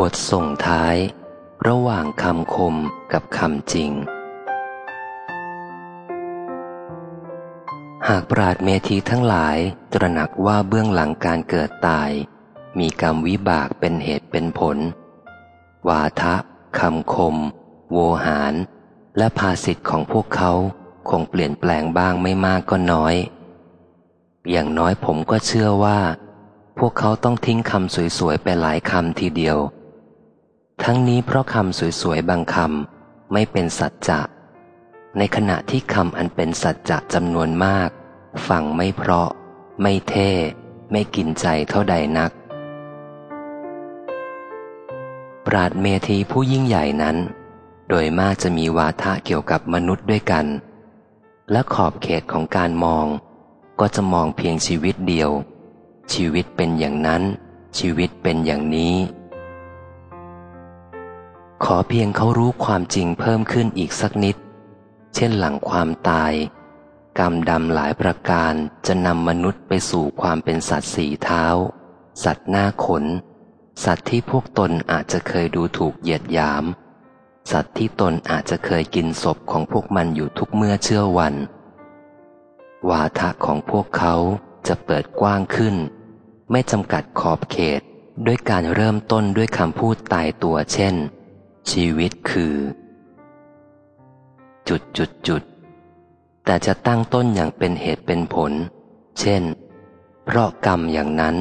บทส่งท้าย ระหว่างคำคมกับคำจริง หากปราดเมธีทั้งหลายตระหนักว่าเบื้องหลังการเกิดตาย มีกรรมวิบากเป็นเหตุเป็นผล วาทะคำคม โวหาร และภาสิทธิ์ของพวกเขาคงเปลี่ยนแปลงบ้างไม่มากก็น้อย อย่างน้อยผมก็เชื่อว่า พวกเขาต้องทิ้งคำสวยๆ ไปหลายคำทีเดียว ทั้งนี้เพราะคำสวยๆบางคำไม่เป็นสัจจะ ในขณะที่คำอันเป็นสัจจะจำนวนมาก ฟังไม่เพราะ ไม่เท่ ไม่กินใจเท่าใดนัก ปราดเมธีผู้ยิ่งใหญ่นั้น โดยมากจะมีวาทะเกี่ยวกับมนุษย์ด้วยกัน และขอบเขตของการมอง ก็จะมองเพียงชีวิตเดียว ชีวิตเป็นอย่างนั้น ชีวิตเป็นอย่างนี้ ขอเพียงเขารู้ความจริงเพิ่มขึ้นอีกสักนิด เช่นหลังความตาย กรรมดำหลายประการจะนำมนุษย์ไปสู่ความเป็นสัตว์สีเท้า สัตว์หน้าขน สัตว์ที่พวกตนอาจจะเคยดูถูกเหยียดหยาม สัตว์ที่ตนอาจจะเคยกินศพของพวกมันอยู่ทุกเมื่อเชื่อวัน วาทะของพวกเขาจะเปิดกว้างขึ้น ไม่จำกัดขอบเขตด้วยการเริ่มต้นด้วยคำพูดตายตัวเช่น ชีวิตคือ จุดจุดจุดแต่จะตั้งต้นอย่างเป็นเหตุเป็นผล เช่น เพราะกรรมอย่างนั้น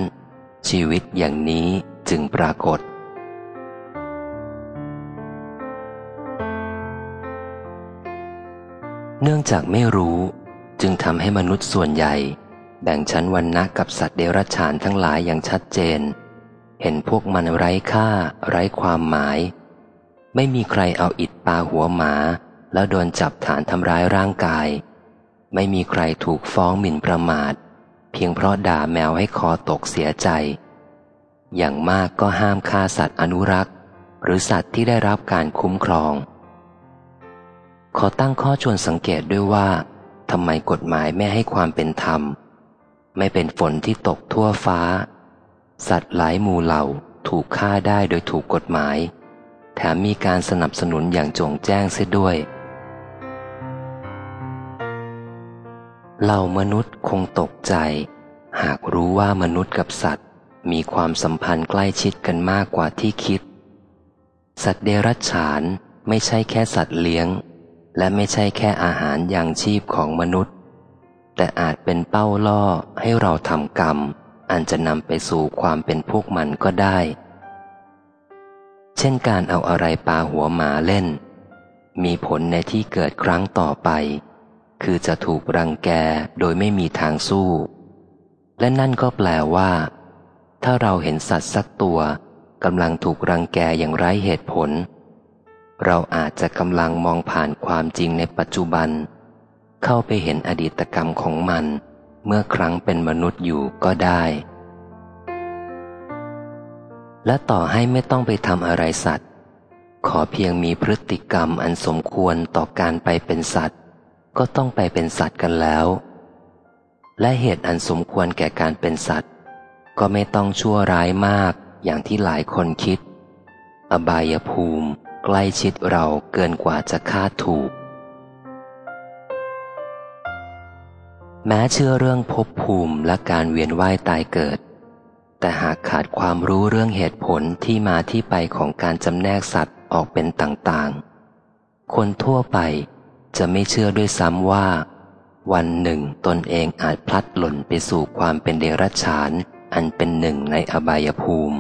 ชีวิตอย่างนี้จึงปรากฏ เนื่องจากไม่รู้จึงทำให้มนุษย์ส่วนใหญ่ แบ่งชั้นวันนะกับสัตว์เดรัจฉานทั้งหลายอย่างชัดเจน เห็นพวกมันไร้ค่า ไร้ความหมาย ไม่มีใครเอาอิดปาหัวหมา แล้วโดนจับฐานทำร้ายร่างกาย ไม่มีใครถูกฟ้องหมิ่นประมาท เพียงเพราะด่าแมวให้คอตกเสียใจ อย่างมากก็ห้ามฆ่าสัตว์อนุรักษ์ หรือสัตว์ที่ได้รับการคุ้มครอง ขอตั้งข้อชวนสังเกตด้วยว่าทำไมกฎหมายไม่ให้ความเป็นธรรม ไม่เป็นฝนที่ตกทั่วฟ้า สัตว์หลายหมู่เหล่าถูกฆ่าได้โดยถูกกฎหมาย แถมมีการสนับสนุนอย่างจงแจ้งเสียด้วย เหล่ามนุษย์คงตกใจ หากรู้ว่ามนุษย์กับสัตว์ มีความสัมพันธ์ใกล้ชิดกันมากกว่าที่คิด สัตว์เดรัจฉานไม่ใช่แค่สัตว์เลี้ยง และไม่ใช่แค่อาหารอย่างชีพของมนุษย์ แต่อาจเป็นเป้าล่อให้เราทำกรรม อันจะนำไปสู่ความเป็นพวกมันก็ได้ เช่นการเอาอะไรปาหัวหมาเล่น มีผลในที่เกิดครั้งต่อไป คือจะถูกรังแกโดยไม่มีทางสู้ และนั่นก็แปลว่า ถ้าเราเห็นสัตว์สักตัวกำลังถูกรังแกอย่างไร้เหตุผล เราอาจจะกำลังมองผ่านความจริงในปัจจุบัน เข้าไปเห็นอดีตกรรมของมัน เมื่อครั้งเป็นมนุษย์อยู่ก็ได้ และต่อให้ไม่ต้องไปทำอะไรสัตว์ ขอเพียงมีพฤติกรรมอันสมควรต่อการไปเป็นสัตว์ ก็ต้องไปเป็นสัตว์กันแล้ว และเหตุอันสมควรแก่การเป็นสัตว์ ก็ไม่ต้องชั่วร้ายมากอย่างที่หลายคนคิด อบายภูมิ ใกล้ชิดเราเกินกว่าจะคาดถูก แม้เชื่อเรื่องภพภูมิและการเวียนว่ายตายเกิด แต่หากขาดความรู้เรื่องเหตุผลที่มาที่ไปของการจำแนกสัตว์ออกเป็นต่างๆ คนทั่วไปจะไม่เชื่อด้วยซ้ำว่า วันหนึ่งตนเองอาจพลัดหล่นไปสู่ความเป็นเดรัจฉาน อันเป็นหนึ่งในอบายภูมิ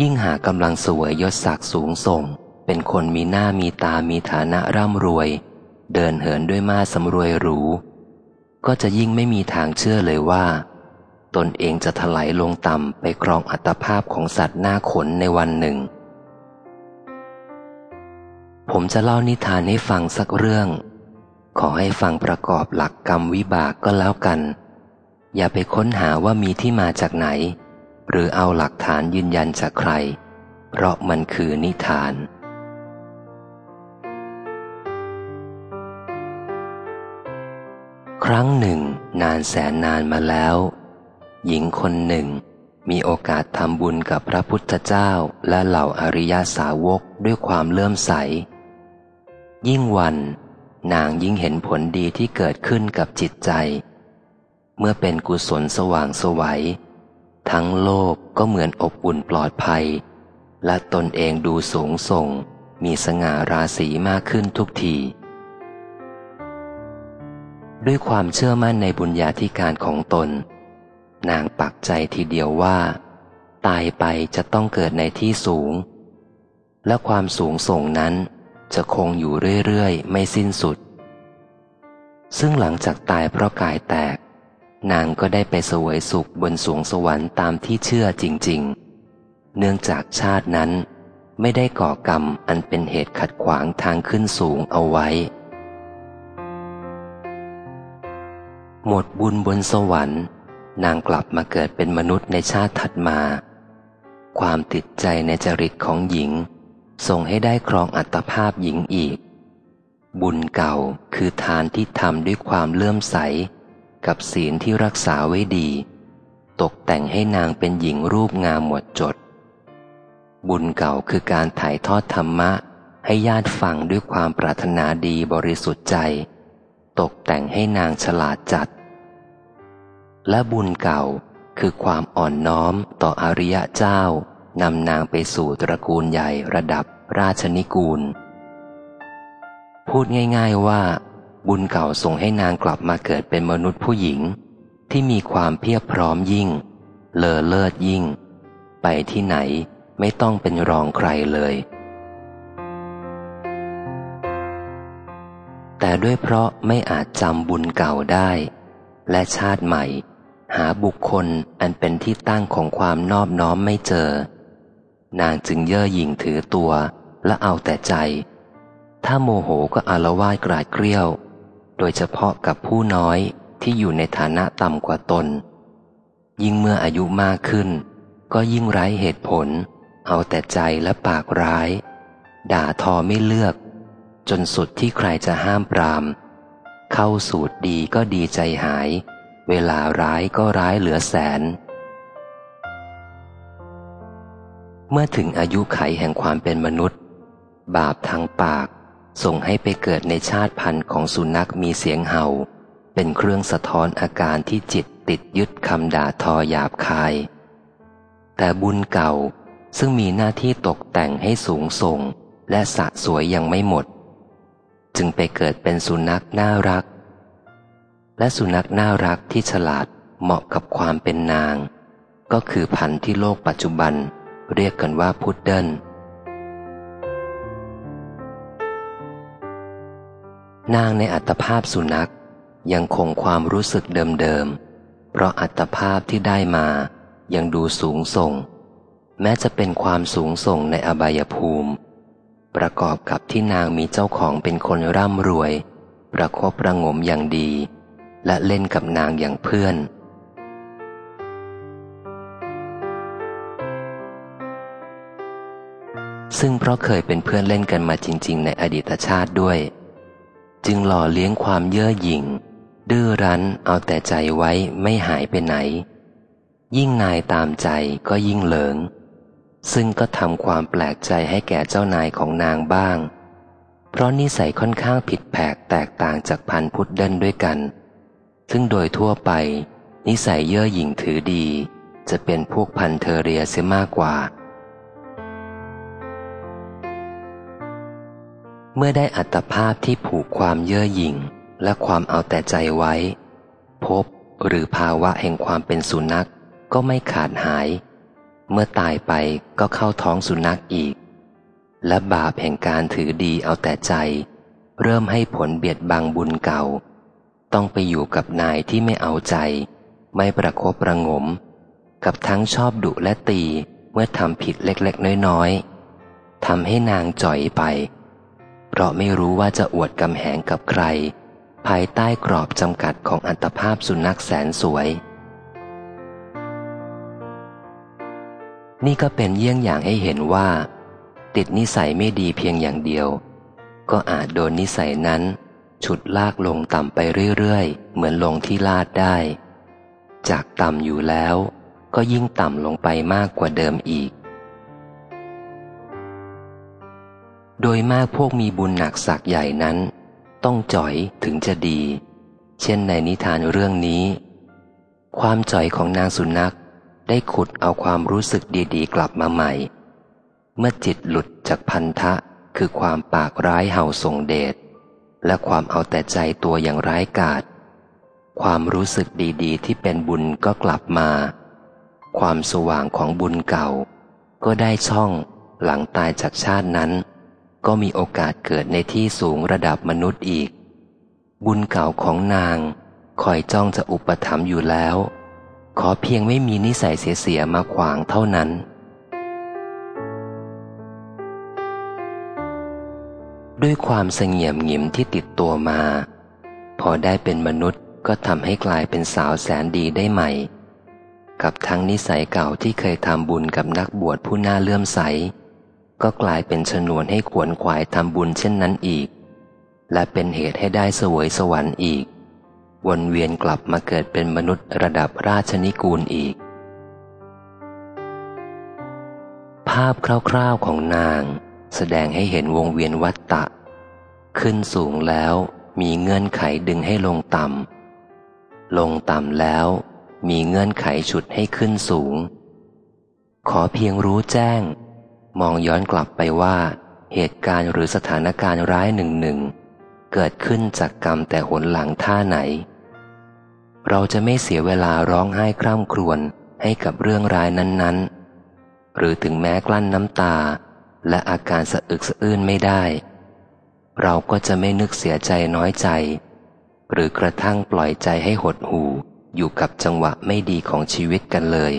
ยิ่งหากำลังสวยยศศักดิ์สูงส่ง เป็นคนมีหน้ามีตามีฐานะร่ำรวย เดินเหินด้วยมาสำรวยหรู ก็จะยิ่งไม่มีทางเชื่อเลยว่า ตนเองจะถลายลงต่ำไปครองอัตภาพของสัตว์หน้าขนในวันหนึ่ง ผมจะเล่านิทานให้ฟังสักเรื่อง ขอให้ฟังประกอบหลักกรรมวิบากก็แล้วกัน อย่าไปค้นหาว่ามีที่มาจากไหน หรือเอาหลักฐานยืนยันจากใคร เพราะมันคือนิทานครั้งหนึ่ง นานแสนนานมาแล้ว หญิงคนหนึ่ง มีโอกาสทำบุญกับพระพุทธเจ้าและเหล่าอริยสาวกด้วยความเลื่อมใส ยิ่งวัน นางยิ่งเห็นผลดีที่เกิดขึ้นกับจิตใจ เมื่อเป็นกุศลสว่างสวัยทั้งโลกก็เหมือนอบอุ่นปลอดภัย และตนเองดูสูงส่ง มีสง่าราศีมากขึ้นทุกที ด้วยความเชื่อมั่นในบุญญาธิการของตน นางปักใจทีเดียวว่า ตายไปจะต้องเกิดในที่สูง และความสูงส่งนั้นจะคงอยู่เรื่อยๆ ไม่สิ้นสุด ซึ่งหลังจากตายเพราะกายแตก นางก็ได้ไปสวยสุขบนสวงสวรรค์ตามที่เชื่อจริง ๆ เนื่องจากชาตินั้นไม่ได้ก่อกรรมอันเป็นเหตุขัดขวางทางขึ้นสูงเอาไว้ หมดบุญบนสวรรค์ นางกลับมาเกิดเป็นมนุษย์ในชาติถัดมา ความติดใจในจริตของหญิง ส่งให้ได้ครองอัตภาพหญิงอีก บุญเก่าคือทานที่ทำด้วยความเลื่อมใส กับศีลที่รักษาไว้ดี ตกแต่งให้นางเป็นหญิงรูปงามหมดจด บุญเก่าคือการถ่ายทอดธรรมะ ให้ญาติฟังด้วยความปรารถนาดีบริสุทธิ์ใจ ตกแต่งให้นางฉลาดจัด และบุญเก่าคือความอ่อนน้อมต่ออริยะเจ้านำนางไปสู่ตระกูลใหญ่ระดับราชนิกูล พูดง่ายๆว่า บุญเก่าส่งให้นางกลับมาเกิดเป็นมนุษย์ผู้หญิง ที่มีความเพียบพร้อมยิ่ง เลอเลิศยิ่ง ไปที่ไหนไม่ต้องเป็นรองใครเลย แต่ด้วยเพราะไม่อาจจำบุญเก่าได้ และชาติใหม่ หาบุคคลอันเป็นที่ตั้งของความนอบน้อมไม่เจอ นางจึงเย่อหยิ่งถือตัวและเอาแต่ใจ ถ้าโมโหก็อารวาดกราดเกลี้ยว โดยเฉพาะกับผู้น้อยที่อยู่ในฐานะต่ำกว่าตน ยิ่งเมื่ออายุมากขึ้น ก็ยิ่งไร้เหตุผล เอาแต่ใจและปากร้าย ด่าทอไม่เลือก จนสุดที่ใครจะห้ามปราม เข้าสูตรดีก็ดีใจหาย เวลาร้ายก็ร้ายเหลือแสน เมื่อถึงอายุไขแห่งความเป็นมนุษย์ บาปทางปาก ส่งให้ไปเกิดในชาติพันธุ์ของสุนัขมีเสียงเห่า เป็นเครื่องสะท้อนอาการที่จิตติดยึดคำด่าทอหยาบคาย แต่บุญเก่าซึ่งมีหน้าที่ตกแต่งให้สูงส่ง และสะสวยยังไม่หมด จึงไปเกิดเป็นสุนัขน่ารัก และสุนัขน่ารักที่ฉลาดเหมาะกับความเป็นนาง ก็คือพันธุ์ที่โลกปัจจุบัน เรียกกันว่าพุดเดิลนางในอัตภาพสุนัขยังคงความรู้สึกเดิมๆ เพราะอัตภาพที่ได้มายังดูสูงส่ง แม้จะเป็นความสูงส่งในอบายภูมิ ประกอบกับที่นางมีเจ้าของเป็นคนร่ำรวย ประคบประงมอย่างดี และเล่นกับนางอย่างเพื่อน ซึ่งเพราะเคยเป็นเพื่อนเล่นกันมาจริง ๆ ในอดีตชาติด้วย จึงหล่อเลี้ยงความเย่อหยิ่ง ดื้อรั้นเอาแต่ใจไว้ไม่หายไปไหน ยิ่งนายตามใจก็ยิ่งเหลิง ซึ่งก็ทำความแปลกใจให้แก่เจ้านายของนางบ้างเพราะนิสัยค่อนข้างผิดแผกแตกต่างจากพันพุดเดิลด้วยกัน ซึ่งโดยทั่วไป นิสัยเย่อหยิ่งถือดี จะเป็นพวกพันเทเรียเสียมากกว่า เมื่อได้อัตภาพที่ผูกความเย่อหยิ่งและความเอาแต่ใจไว้ พบหรือภาวะแห่งความเป็นสุนัขก็ไม่ขาดหาย เมื่อตายไปก็เข้าท้องสุนัขอีก และบาปแห่งการถือดีเอาแต่ใจ เริ่มให้ผลเบียดบังบุญเก่า ต้องไปอยู่กับนายที่ไม่เอาใจ ไม่ประครบประงม กับทั้งชอบดุและตีเมื่อทำผิดเล็กๆ น้อยๆทำให้นางจ่อยไป เพราะไม่รู้ว่าจะอวดกำแหงกับใคร ภายใต้กรอบจำกัดของอัตภาพสุนัขแสนสวย นี่ก็เป็นเยี่ยงอย่างให้เห็นว่า ติดนิสัยไม่ดีเพียงอย่างเดียว ก็อาจโดนนิสัยนั้น ฉุดลากลงต่ำไปเรื่อยๆ เหมือนลงที่ลาดได้ จากต่ำอยู่แล้ว ก็ยิ่งต่ำลงไปมากกว่าเดิมอีก โดยมากพวกมีบุญหนักสักใหญ่นั้น ต้องจ่อยถึงจะดี เช่นในนิทานเรื่องนี้ ความจ่อยของนางสุนัขได้ขุดเอาความรู้สึกดีๆ กลับมาใหม่ เมื่อจิตหลุดจากพันธะคือความปากร้ายเห่าส่งเดช และความเอาแต่ใจตัวอย่างร้ายกาจความรู้สึกดีๆ ที่เป็นบุญก็กลับมา ความสว่างของบุญเก่า ก็ได้ช่องหลังตายจากชาตินั้น ก็มีโอกาสเกิดในที่สูงระดับมนุษย์อีก บุญเก่าของนาง คอยจ้องจะอุปถัมภ์อยู่แล้ว ขอเพียงไม่มีนิสัยเสียๆมาขวางเท่านั้น ด้วยความเสงี่ยมหงิมที่ติดตัวมา พอได้เป็นมนุษย์ก็ทำให้กลายเป็นสาวแสนดีได้ใหม่ กับทั้งนิสัยเก่าที่เคยทำบุญกับนักบวชผู้น่าเลื่อมใส ก็กลายเป็นชนวนให้ขวนขวายทำบุญเช่นนั้นอีก และเป็นเหตุให้ได้เสวยสวรรค์อีก วนเวียนกลับมาเกิดเป็นมนุษย์ระดับราชนิกูลอีก ภาพคร่าวๆของนาง แสดงให้เห็นวงเวียนวัฏตะ ขึ้นสูงแล้วมีเงื่อนไขดึงให้ลงต่ำลงต่ำแล้วมีเงื่อนไขฉุดให้ขึ้นสูง ขอเพียงรู้แจ้ง มองย้อนกลับไปว่า เหตุการณ์หรือสถานการณ์ร้ายหนึ่งหนึ่งเกิดขึ้นจากกรรมแต่หนหลังท่าไหน เราจะไม่เสียเวลาร้องไห้คร่ำครวญให้กับเรื่องร้ายนั้นๆ หรือถึงแม้กลั้นน้ำตา และอาการสะอึกสะอื้นไม่ได้ เราก็จะไม่นึกเสียใจน้อยใจ หรือกระทั่งปล่อยใจให้หดหู่อยู่กับจังหวะไม่ดีของชีวิตกันเลย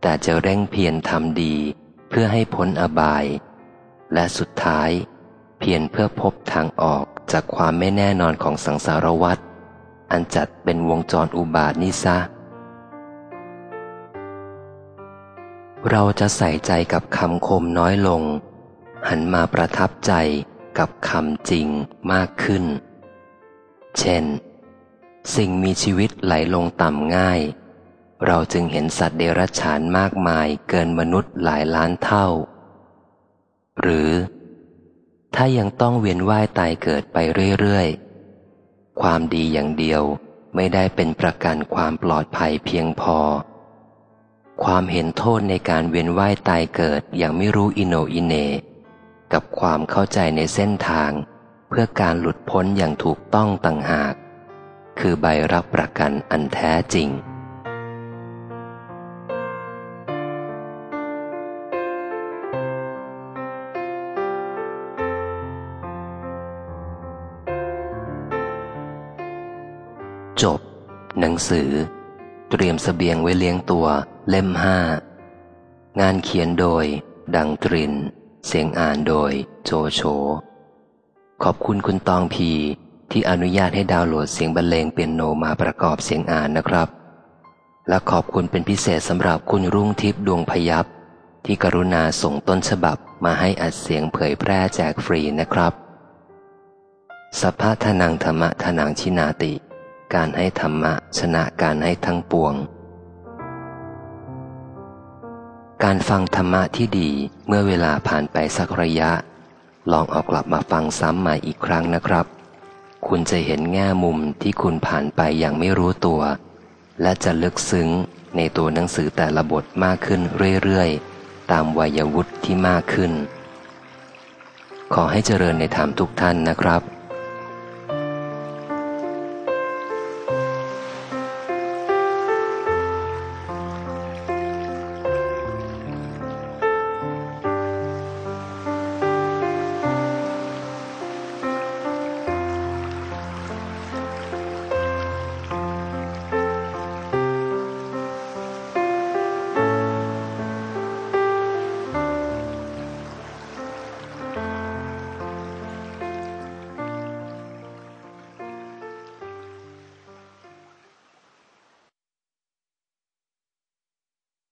แต่จะเร่งเพียรทำดีเพื่อให้พ้นอบาย และสุดท้าย เพียรเพื่อพบทางออกจากความไม่แน่นอนของสังสารวัฏอันจัดเป็นวงจรอุบาทนิซะ เราจะใส่ใจกับคำคมน้อยลง หันมาประทับใจกับคำจริงมากขึ้น เช่น สิ่งมีชีวิตไหลลงต่ำง่าย เราจึงเห็นสัตว์เดรัจฉานมากมายเกินมนุษย์หลายล้านเท่า หรือ ถ้ายังต้องเวียนว่ายตายเกิดไปเรื่อยๆ ความดีอย่างเดียวไม่ได้เป็นประกันความปลอดภัยเพียงพอ ความเห็นโทษในการเวียนว่ายตายเกิดอย่างไม่รู้อิโนอิเน กับความเข้าใจในเส้นทาง เพื่อการหลุดพ้นอย่างถูกต้องต่างหาก คือใบรับประกันอันแท้จริง จบ หนังสือ เตรียมสเสบียงไว้เลี้ยงตัว เล่มห้างานเขียนโดย ดังตริน เสียงอ่านโดย โจโฉขอบคุณคุณตองพีที่อนุญาตให้ดาวน์โหลดเสียงบรรเลงเปียโนมาประกอบเสียงอ่านนะครับ และขอบคุณเป็นพิเศษสำหรับคุณรุ่งทิพย์ดวงพยับที่กรุณาส่งต้นฉบับมาให้อัดเสียงเผยแพร่แจกฟรีนะครับ สัพพะทนังธรรมะทนังชินาติ การให้ธรรมะชนะการให้ทั้งปวง การฟังธรรมะที่ดีเมื่อเวลาผ่านไปสักระยะ ลองเอากลับมาฟังซ้ำใหม่อีกครั้งนะครับ คุณจะเห็นแง่มุมที่คุณผ่านไปอย่างไม่รู้ตัว และจะลึกซึ้งในตัวหนังสือแต่ละบทมากขึ้นเรื่อยๆ ตามวัยวุฒิที่มากขึ้น ขอให้เจริญในธรรมทุกท่านนะครับ